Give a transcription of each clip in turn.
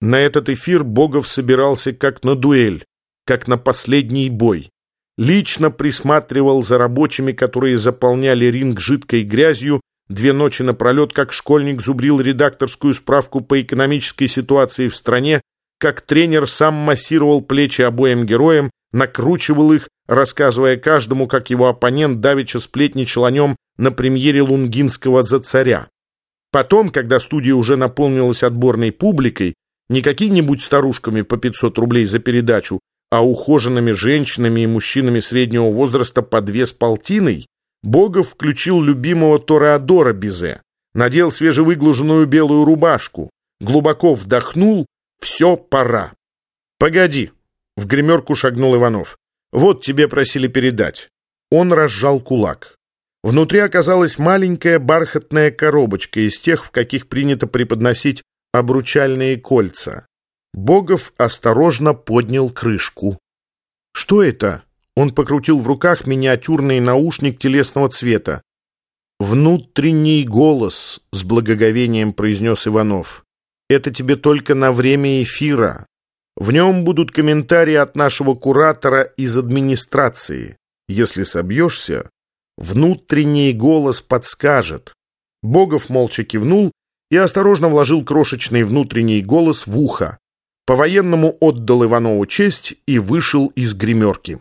На этот эфир Богов собирался как на дуэль, как на последний бой. Лично присматривал за рабочими, которые заполняли ринг жидкой грязью, две ночи напролет, как школьник зубрил редакторскую справку по экономической ситуации в стране, как тренер сам массировал плечи обоим героям, накручивал их, рассказывая каждому, как его оппонент давеча сплетничал о нем на премьере Лунгинского «За царя». Потом, когда студия уже наполнилась отборной публикой, не какими-нибудь старушками по 500 рублей за передачу, а ухоженными женщинами и мужчинами среднего возраста по две с полтиной, Богов включил любимого Тореадора Бизе, надел свежевыглаженную белую рубашку, глубоко вдохнул, все, пора. «Погоди!» — в гримерку шагнул Иванов. «Вот тебе просили передать». Он разжал кулак. Внутри оказалась маленькая бархатная коробочка из тех, в каких принято преподносить обручальные кольца. Богов осторожно поднял крышку. «Что это?» Он покрутил в руках миниатюрный наушник телесного цвета. «Внутренний голос», — с благоговением произнес Иванов. «Это тебе только на время эфира. В нем будут комментарии от нашего куратора из администрации. Если собьешься, внутренний голос подскажет». Богов молча кивнул и осторожно вложил крошечный внутренний голос в ухо. По-военному отдал Иванову честь и вышел из гримерки.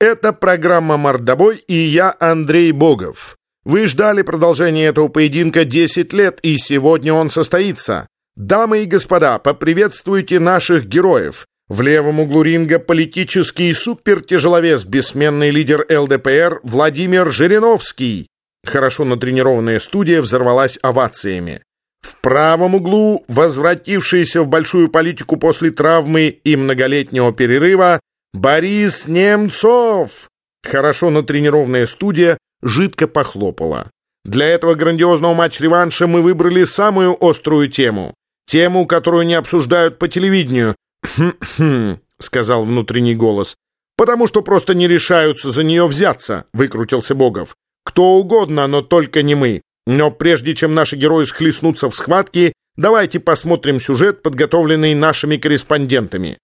Это программа «Мордобой» и я, Андрей Богов. Вы ждали продолжения этого поединка 10 лет, и сегодня он состоится. Дамы и господа, поприветствуйте наших героев. В левом углу ринга политический супертяжеловес, бессменный лидер ЛДПР Владимир Жириновский. Хорошо натренированная студия взорвалась овациями. В правом углу, возвратившийся в большую политику после травмы и многолетнего перерыва, Борис Немцов! Хорошо натренированная студия жидко похлопала. Для этого грандиозного матч-реванша мы выбрали самую острую тему. Тему, которую не обсуждают по телевидению. «Хм-хм», — сказал внутренний голос. «Потому что просто не решаются за нее взяться», — выкрутился Богов. «Кто угодно, но только не мы. Но прежде чем наши герои схлестнутся в схватке, давайте посмотрим сюжет, подготовленный нашими корреспондентами.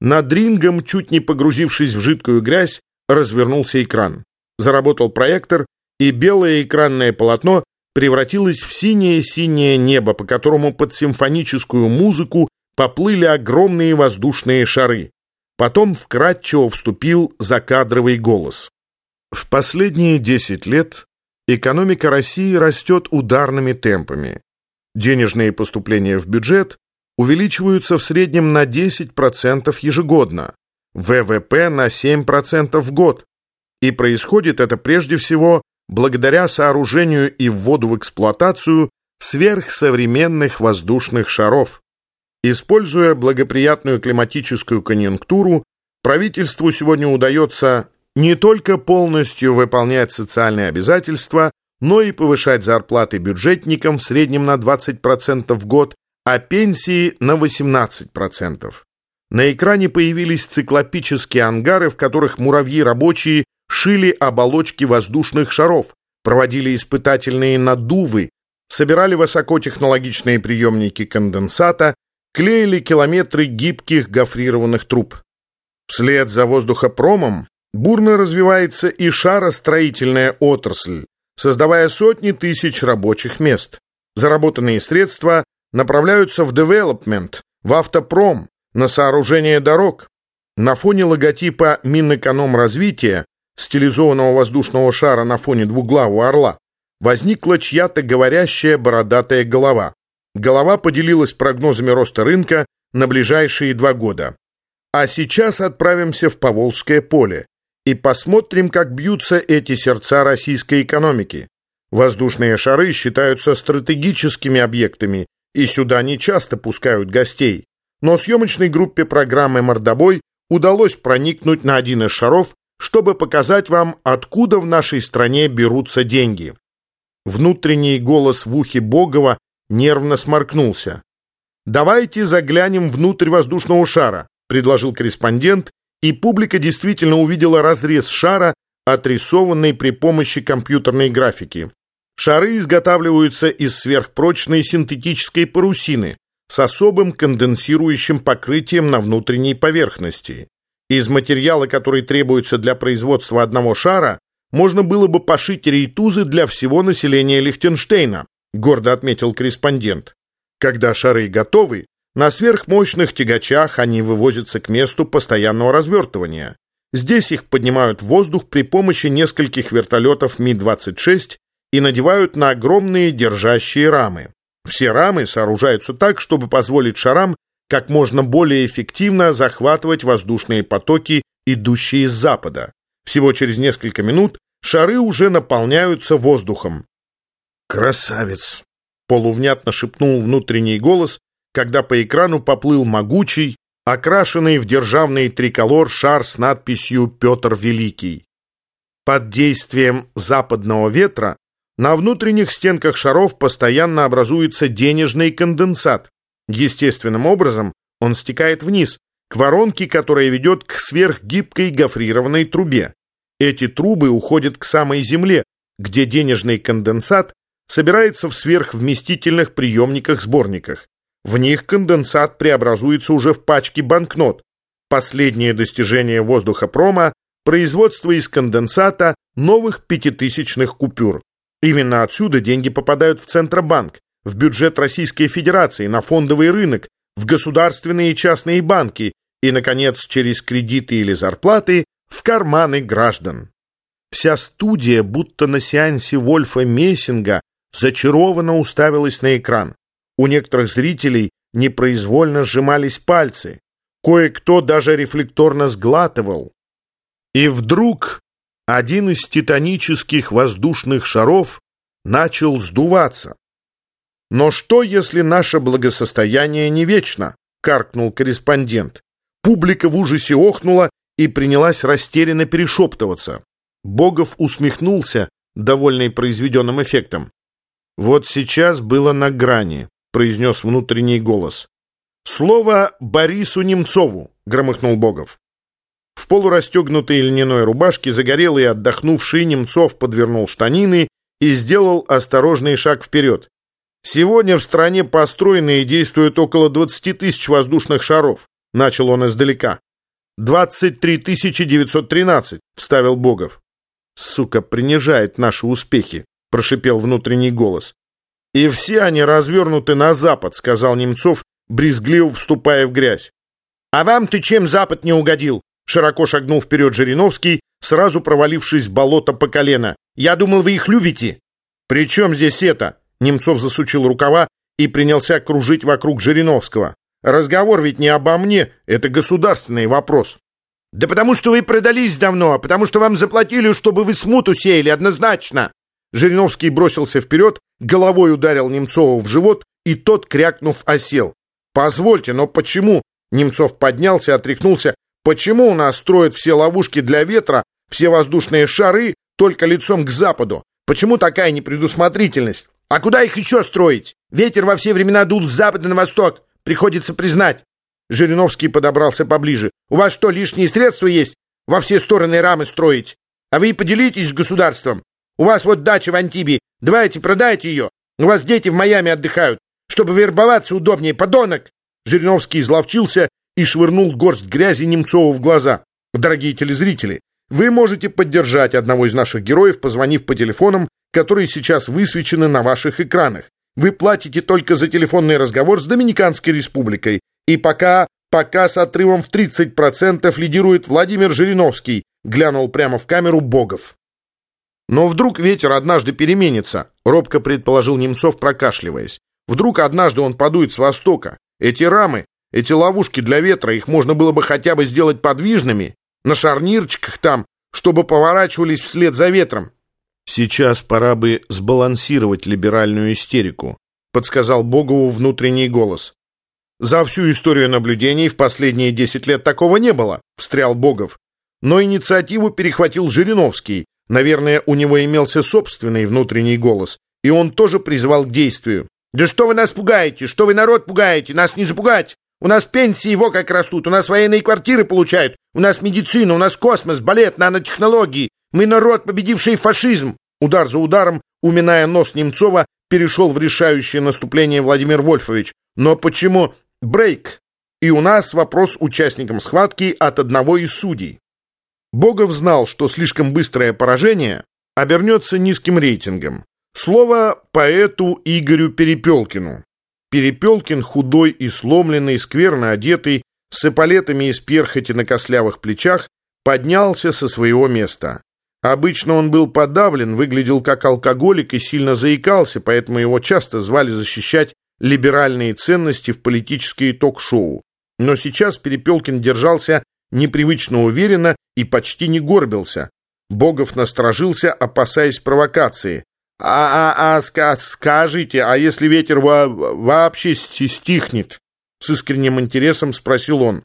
Над рингом, чуть не погрузившись в жидкую грязь, развернулся экран. Заработал проектор, и белое экранное полотно превратилось в синее-синее небо, по которому под симфоническую музыку поплыли огромные воздушные шары. Потом вкратчиво вступил закадровый голос. В последние 10 лет экономика России растет ударными темпами. Денежные поступления в бюджет увеличиваются в среднем на 10% ежегодно, ВВП на 7% в год. И происходит это прежде всего благодаря сооружению и вводу в эксплуатацию сверхсовременных воздушных шаров. Используя благоприятную климатическую конъюнктуру, правительству сегодня удается не только полностью выполнять социальные обязательства, но и повышать зарплаты бюджетникам в среднем на 20% в год, а пенсии на 18%. На экране появились циклопические ангары, в которых муравьи-рабочие шили оболочки воздушных шаров, проводили испытательные надувы, собирали высокотехнологичные приемники конденсата, клеили километры гибких гофрированных труб. Вслед за воздухопромом бурно развивается и шаростроительная отрасль, создавая сотни тысяч рабочих мест. Заработанные средства направляются в development, в автопром, на сооружение дорог. На фоне логотипа Минэкономразвития, стилизованного воздушного шара на фоне двуглавого орла, возникла чья-то говорящая бородатая голова. Голова поделилась прогнозами роста рынка на ближайшие два года. А сейчас отправимся в Поволжское поле и посмотрим, как бьются эти сердца российской экономики. Воздушные шары считаются стратегическими объектами и сюда не часто пускают гостей. Но съемочной группе программы «Мордобой» удалось проникнуть на один из шаров, чтобы показать вам, откуда в нашей стране берутся деньги. Внутренний голос в ухе Богова нервно сморкнулся. «Давайте заглянем внутрь воздушного шара», — предложил корреспондент, и публика действительно увидела разрез шара, отрисованный при помощи компьютерной графики. Шары изготавливаются из сверхпрочной синтетической парусины, с особым конденсирующим покрытием на внутренней поверхности. Из материала, который требуется для производства одного шара, можно было бы пошить рейтузы для всего населения Лихтенштейна, гордо отметил корреспондент. Когда шары готовы, на сверхмощных тягачах они вывозятся к месту постоянного развертывания. Здесь их поднимают в воздух при помощи нескольких вертолетов Ми-26 и надевают на огромные держащие рамы. Все рамы сооружаются так, чтобы позволить шарам как можно более эффективно захватывать воздушные потоки, идущие с запада. Всего через несколько минут шары уже наполняются воздухом. «Красавец!» — полувнятно шепнул внутренний голос, когда по экрану поплыл могучий, окрашенный в державный триколор шар с надписью «Петр Великий». Под действием западного ветра на внутренних стенках шаров постоянно образуется денежный конденсат. Естественным образом он стекает вниз, к воронке, которая ведет к сверхгибкой гофрированной трубе. Эти трубы уходят к самой земле, где денежный конденсат собирается в сверхвместительных приемниках-сборниках. В них конденсат преобразуется уже в пачки банкнот. Последнее достижение воздухопрома – производство из конденсата новых пятитысячных купюр. Именно отсюда деньги попадают в Центробанк, в бюджет Российской Федерации, на фондовый рынок, в государственные и частные банки и, наконец, через кредиты или зарплаты в карманы граждан. Вся студия, будто на сеансе Вольфа Мессинга, зачарованно уставилась на экран. У некоторых зрителей непроизвольно сжимались пальцы. Кое-кто даже рефлекторно сглатывал. И вдруг один из титанических воздушных шаров начал сдуваться. «Но что, если наше благосостояние не вечно?» — каркнул корреспондент. Публика в ужасе охнула и принялась растерянно перешептываться. Богов усмехнулся, довольный произведенным эффектом. «Вот сейчас было на грани», — произнес внутренний голос. «Слово Борису Немцову», — громыхнул Богов. В полурастегнутой льняной рубашке загорелый отдохнувший Немцов подвернул штанины и сделал осторожный шаг вперед. «Сегодня в стране построено и действует около 20 тысяч воздушных шаров», — начал он издалека. «23 913», — вставил Богов. «Сука, принижает наши успехи», — прошипел внутренний голос. «И все они развернуты на запад», — сказал Немцов, брезгливо вступая в грязь. «А вам ты чем запад не угодил?» Широко шагнул вперед Жириновский, сразу провалившись в болото по колено. «Я думал, вы их любите!» «При чем здесь это?» Немцов засучил рукава и принялся кружить вокруг Жириновского. «Разговор ведь не обо мне, это государственный вопрос». «Да потому что вы продались давно, потому что вам заплатили, чтобы вы смуту сеяли, однозначно!» Жириновский бросился вперед, головой ударил Немцова в живот, и тот, крякнув, осел. «Позвольте, но почему?» Немцов поднялся, отряхнулся. Почему у нас строят все ловушки для ветра, все воздушные шары только лицом к западу? Почему такая непредусмотрительность? А куда их еще строить? Ветер во все времена дул с запада на восток. Приходится признать. Жириновский подобрался поближе. У вас что, лишние средства есть? Во все стороны рамы строить? А вы поделитесь с государством. У вас вот дача в Антибе. Давайте продайте ее. У вас дети в Майами отдыхают. Чтобы вербоваться удобнее, подонок. Жириновский изловчился и швырнул горсть грязи Немцову в глаза. «Дорогие телезрители, вы можете поддержать одного из наших героев, позвонив по телефонам, которые сейчас высвечены на ваших экранах. Вы платите только за телефонный разговор с Доминиканской республикой. И пока, пока с отрывом в 30% лидирует Владимир Жириновский, глянул прямо в камеру Богов. Но вдруг ветер однажды переменится, робко предположил Немцов, прокашливаясь. Вдруг однажды он подует с востока. Эти рамы эти ловушки для ветра, их можно было бы хотя бы сделать подвижными, на шарнирчиках там, чтобы поворачивались вслед за ветром. Сейчас пора бы сбалансировать либеральную истерику, подсказал Богову внутренний голос. За всю историю наблюдений в последние 10 лет такого не было, встрял Богов. Но инициативу перехватил Жириновский. Наверное, у него имелся собственный внутренний голос, и он тоже призвал к действию. «Да что вы нас пугаете? Что вы народ пугаете? Нас не запугать! У нас пенсии его как растут, у нас военные квартиры получают, у нас медицина, у нас космос, балет, нанотехнологии. Мы народ, победивший фашизм. Удар за ударом, уминая нос Немцова, перешел в решающее наступление Владимир Вольфович. «Но почему...» «Брейк!» И у нас вопрос участникам схватки от одного из судей. Богов знал, что слишком быстрое поражение обернется низким рейтингом. Слово поэту Игорю Перепелкину. Перепелкин, худой и сломленный, скверно одетый, с эполетами из перхоти на костлявых плечах, поднялся со своего места. Обычно он был подавлен, выглядел как алкоголик и сильно заикался, поэтому его часто звали защищать либеральные ценности в политические ток-шоу. Но сейчас Перепелкин держался непривычно уверенно и почти не горбился. Богов насторожился, опасаясь провокации. «А, а, а ска скажите, а если ветер во вообще стихнет?» С искренним интересом спросил он.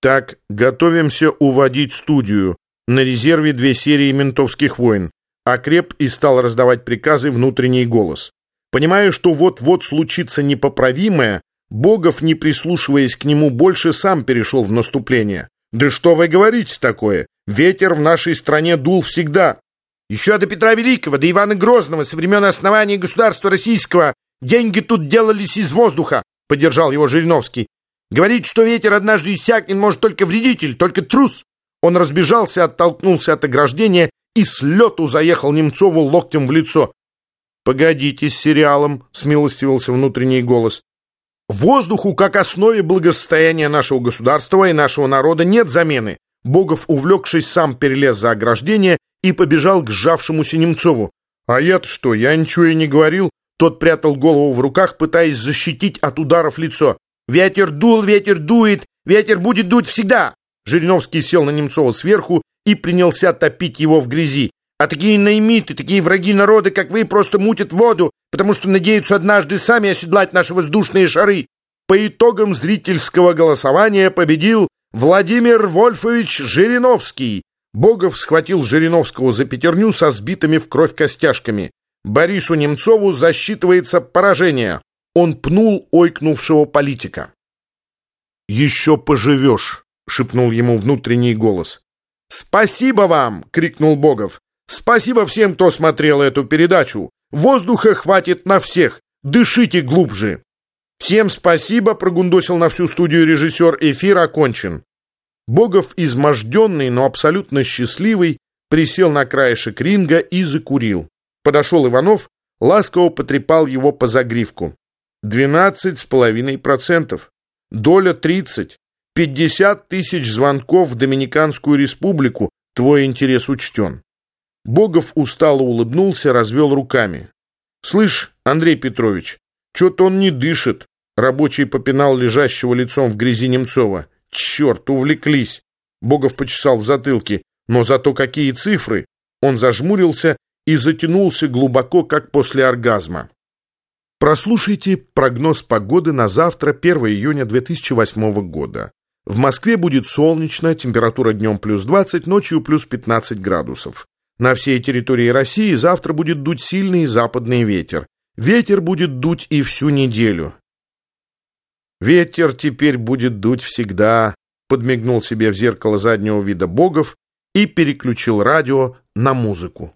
«Так, готовимся уводить студию. На резерве две серии «Ментовских войн». Окреп и стал раздавать приказы внутренний голос. Понимая, что вот-вот случится непоправимое, Богов, не прислушиваясь к нему, больше сам перешел в наступление. «Да что вы говорите такое? Ветер в нашей стране дул всегда. Еще до Петра Великого, до Ивана Грозного, со времен основания государства российского, деньги тут делались из воздуха», — поддержал его Жириновский. «Говорит, что ветер однажды иссякнет, может только вредитель, только трус». Он разбежался, оттолкнулся от ограждения и с лету заехал Немцову локтем в лицо. «Погодите с сериалом», — смилостивился внутренний голос. Воздуху, как основе благосостояния нашего государства и нашего народа, нет замены. Богов, увлекшись, сам перелез за ограждение и побежал к сжавшемуся Немцову. А я-то что, я ничего и не говорил. Тот прятал голову в руках, пытаясь защитить от ударов лицо. «Ветер дул, ветер дует, ветер будет дуть всегда!» Жириновский сел на Немцова сверху и принялся топить его в грязи. А такие наймиты, такие враги народа, как вы, просто мутят воду, потому что надеются однажды сами оседлать наши воздушные шары. По итогам зрительского голосования победил Владимир Вольфович Жириновский. Богов схватил Жириновского за пятерню со сбитыми в кровь костяшками. Борису Немцову засчитывается поражение. Он пнул ойкнувшего политика. «Еще поживешь», — шепнул ему внутренний голос. «Спасибо вам!» — крикнул Богов. Спасибо всем, кто смотрел эту передачу. Воздуха хватит на всех. Дышите глубже. Всем спасибо, прогундосил на всю студию режиссер. Эфир окончен. Богов, изможденный, но абсолютно счастливый, присел на краешек ринга и закурил. Подошел Иванов, ласково потрепал его по загривку. Двенадцать с половиной процентов. Доля тридцать. Пятьдесят тысяч звонков в Доминиканскую республику. Твой интерес учтен. Богов устало улыбнулся, развел руками. «Слышь, Андрей Петрович, что-то он не дышит». Рабочий попинал лежащего лицом в грязи Немцова. «Черт, увлеклись!» Богов почесал в затылке. «Но зато какие цифры!» Он зажмурился и затянулся глубоко, как после оргазма. Прослушайте прогноз погоды на завтра, 1 июня 2008 года. В Москве будет солнечно, температура плюс 20, ночью плюс 15 градусов. На всей территории России завтра будет дуть сильный западный ветер. Ветер будет дуть и всю неделю. Ветер теперь будет дуть всегда, подмигнул себе в зеркало заднего вида богов и переключил радио на музыку.